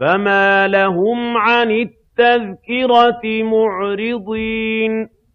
فَمَا لَهُمْ عَنِ التَّذْكِرَةِ مُعْرِضِينَ